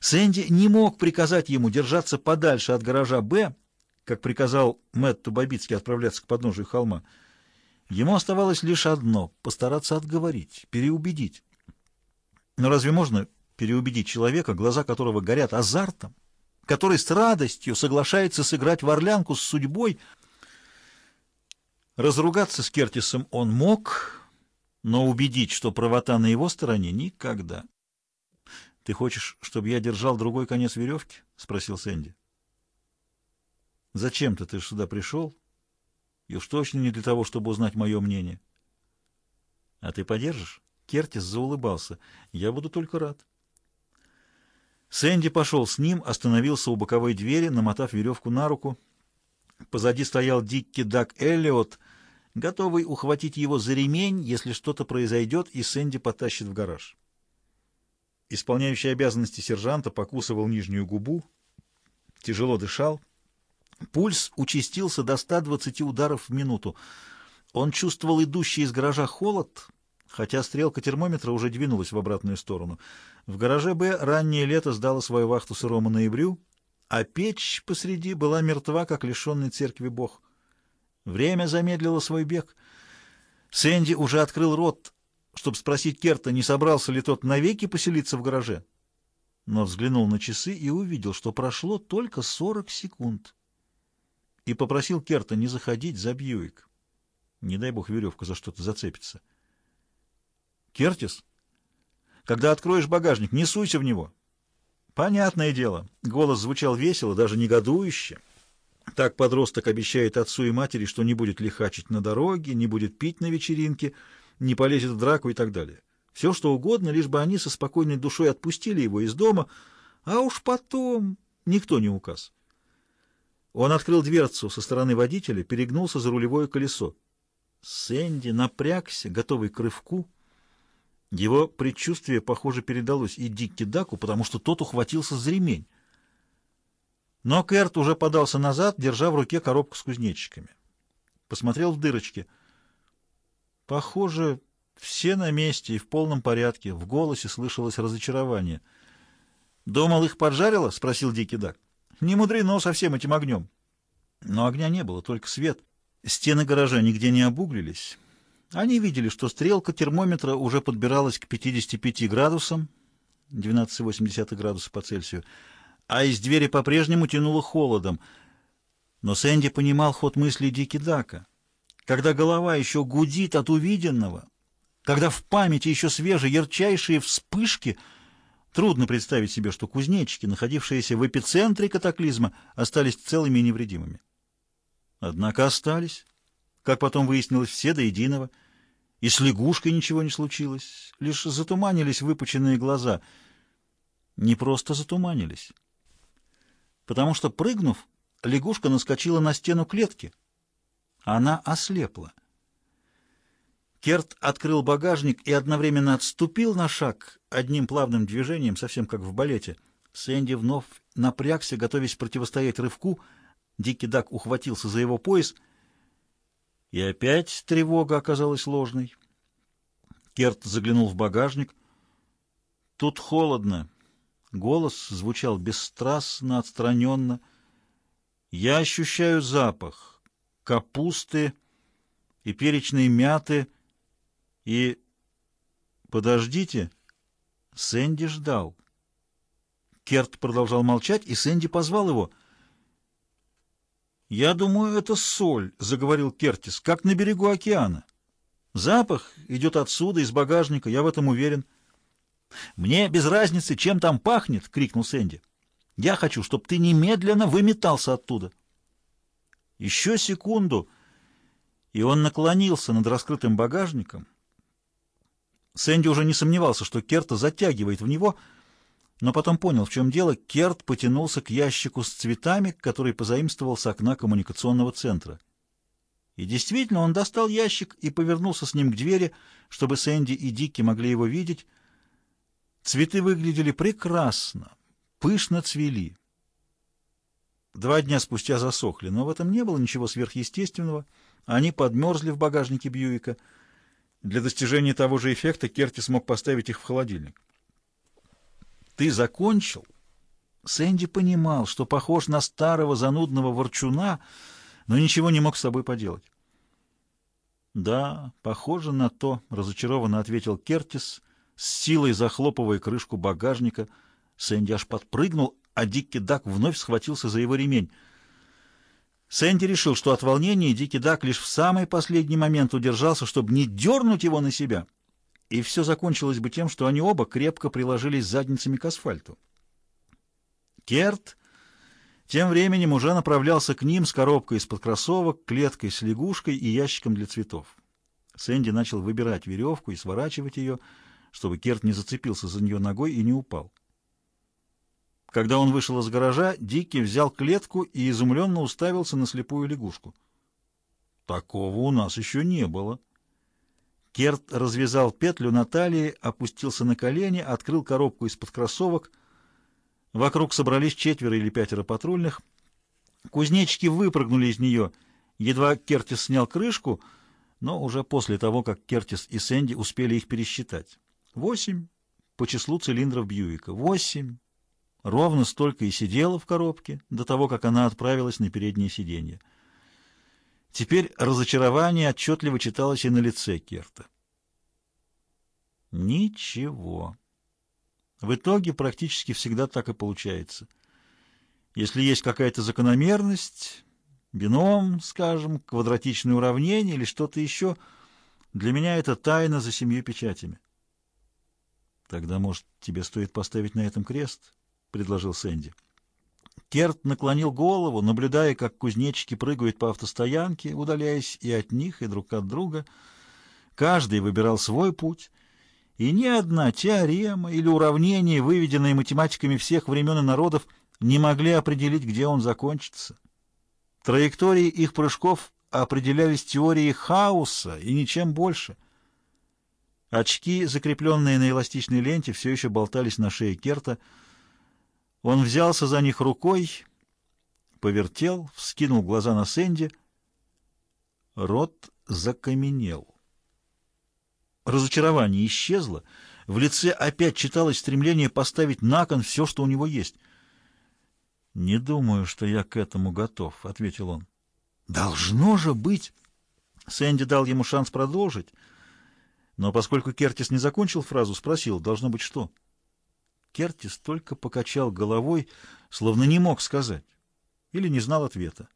Сэнди не мог приказать ему держаться подальше от гаража «Б», как приказал Мэтту Бабицкий отправляться к подножию холма. Ему оставалось лишь одно — постараться отговорить, переубедить. Но разве можно переубедить человека, глаза которого горят азартом, который с радостью соглашается сыграть в орлянку с судьбой? Разругаться с Кертисом он мог, но убедить, что правота на его стороне, никогда. «Ты хочешь, чтобы я держал другой конец веревки?» — спросил Сэнди. «Зачем-то ты сюда пришел?» И уж точно не для того, чтобы узнать мое мнение. А ты подержишь? Кертис заулыбался. Я буду только рад. Сэнди пошел с ним, остановился у боковой двери, намотав веревку на руку. Позади стоял Дикки Дак Эллиот, готовый ухватить его за ремень, если что-то произойдет, и Сэнди потащит в гараж. Исполняющий обязанности сержанта покусывал нижнюю губу, тяжело дышал. Пульс участился до 120 ударов в минуту. Он чувствовал идущий из гаража холод, хотя стрелка термометра уже двинулась в обратную сторону. В гараже «Б» раннее лето сдало свою вахту сырому ноябрю, а печь посреди была мертва, как лишенный церкви бог. Время замедлило свой бег. Сэнди уже открыл рот, чтобы спросить Керта, не собрался ли тот навеки поселиться в гараже, но взглянул на часы и увидел, что прошло только 40 секунд и попросил Керта не заходить за Бьюик. Не дай бог веревка за что-то зацепится. «Кертис, когда откроешь багажник, не суйся в него». «Понятное дело». Голос звучал весело, даже негодующе. Так подросток обещает отцу и матери, что не будет лихачить на дороге, не будет пить на вечеринке, не полезет в драку и так далее. Все, что угодно, лишь бы они со спокойной душой отпустили его из дома, а уж потом никто не указ. Он открыл дверцу со стороны водителя, перегнулся за рулевое колесо. Сэнди напрягся, готовый к рывку. Его предчувствие, похоже, передалось и Дикки Даку, потому что тот ухватился за ремень. Но Кэрт уже подался назад, держа в руке коробку с кузнечиками. Посмотрел в дырочки. Похоже, все на месте и в полном порядке. В голосе слышалось разочарование. «Думал, их поджарило?» — спросил Дикий Дак. Не мудрено со всем этим огнем. Но огня не было, только свет. Стены гаража нигде не обуглились. Они видели, что стрелка термометра уже подбиралась к 55 градусам, 12,8 градуса по Цельсию, а из двери по-прежнему тянуло холодом. Но Сэнди понимал ход мысли Дики Дака. Когда голова еще гудит от увиденного, когда в памяти еще свежие ярчайшие вспышки — Трудно представить себе, что кузнечики, находившиеся в эпицентре катаклизма, остались целыми и невредимыми. Однако остались, как потом выяснилось, все до единого, и с лягушкой ничего не случилось, лишь затуманились выпученные глаза. Не просто затуманились, потому что, прыгнув, лягушка наскочила на стену клетки. Она ослепла. Керт открыл багажник и одновременно отступил на шаг одним плавным движением, совсем как в балете. Сэнди вновь напрягся, готовясь противостоять рывку. Дикий Дак ухватился за его пояс, и опять тревога оказалась ложной. Керт заглянул в багажник. Тут холодно. Голос звучал бесстрастно, отстраненно. Я ощущаю запах капусты и перечной мяты, и... Подождите. Сэнди ждал. Керт продолжал молчать, и Сэнди позвал его. «Я думаю, это соль», — заговорил Кертис, — «как на берегу океана. Запах идет отсюда, из багажника, я в этом уверен». «Мне без разницы, чем там пахнет!» — крикнул Сэнди. «Я хочу, чтобы ты немедленно выметался оттуда». Еще секунду, и он наклонился над раскрытым багажником — Сэнди уже не сомневался, что Керта затягивает в него, но потом понял, в чем дело. Керт потянулся к ящику с цветами, который позаимствовал с окна коммуникационного центра. И действительно, он достал ящик и повернулся с ним к двери, чтобы Сэнди и Дикки могли его видеть. Цветы выглядели прекрасно, пышно цвели. Два дня спустя засохли, но в этом не было ничего сверхъестественного. Они подмерзли в багажнике Бьюика — для достижения того же эффекта Керти смог поставить их в холодильник. «Ты закончил?» Сэнди понимал, что похож на старого занудного ворчуна, но ничего не мог с собой поделать. «Да, похоже на то», — разочарованно ответил Кертис, с силой захлопывая крышку багажника. Сэнди аж подпрыгнул, а Дикки Дак вновь схватился за его ремень. Сэнди решил, что от волнения Дикки Дак лишь в самый последний момент удержался, чтобы не дернуть его на себя, и все закончилось бы тем, что они оба крепко приложились задницами к асфальту. Керт тем временем уже направлялся к ним с коробкой из-под кроссовок, клеткой с лягушкой и ящиком для цветов. Сэнди начал выбирать веревку и сворачивать ее, чтобы Керт не зацепился за нее ногой и не упал. Когда он вышел из гаража, Дикки взял клетку и изумленно уставился на слепую лягушку. «Такого у нас еще не было». Керт развязал петлю на талии, опустился на колени, открыл коробку из-под кроссовок — Вокруг собрались четверо или пятеро патрульных. Кузнечики выпрыгнули из нее. Едва Кертис снял крышку, но уже после того, как Кертис и Сэнди успели их пересчитать. Восемь по числу цилиндров Бьюика. Восемь. Ровно столько и сидела в коробке до того, как она отправилась на переднее сиденье. Теперь разочарование отчетливо читалось и на лице Керта. Ничего. В итоге практически всегда так и получается. Если есть какая-то закономерность, бином, скажем, квадратичное уравнение или что-то еще, для меня это тайна за семью печатями. Тогда, может, тебе стоит поставить на этом крест? — предложил Сэнди. Керт наклонил голову, наблюдая, как кузнечики прыгают по автостоянке, удаляясь и от них, и друг от друга. Каждый выбирал свой путь — и ни одна теорема или уравнение, выведенные математиками всех времен и народов, не могли определить, где он закончится. Траектории их прыжков определялись теорией хаоса и ничем больше. Очки, закрепленные на эластичной ленте, все еще болтались на шее Керта. Он взялся за них рукой, повертел, вскинул глаза на Сэнди. Рот закаменел. Разочарование исчезло, в лице опять читалось стремление поставить на кон все, что у него есть. «Не думаю, что я к этому готов», — ответил он. «Должно же быть!» Сэнди дал ему шанс продолжить, но поскольку Кертис не закончил фразу, спросил, «Должно быть что?» Кертис только покачал головой, словно не мог сказать, или не знал ответа.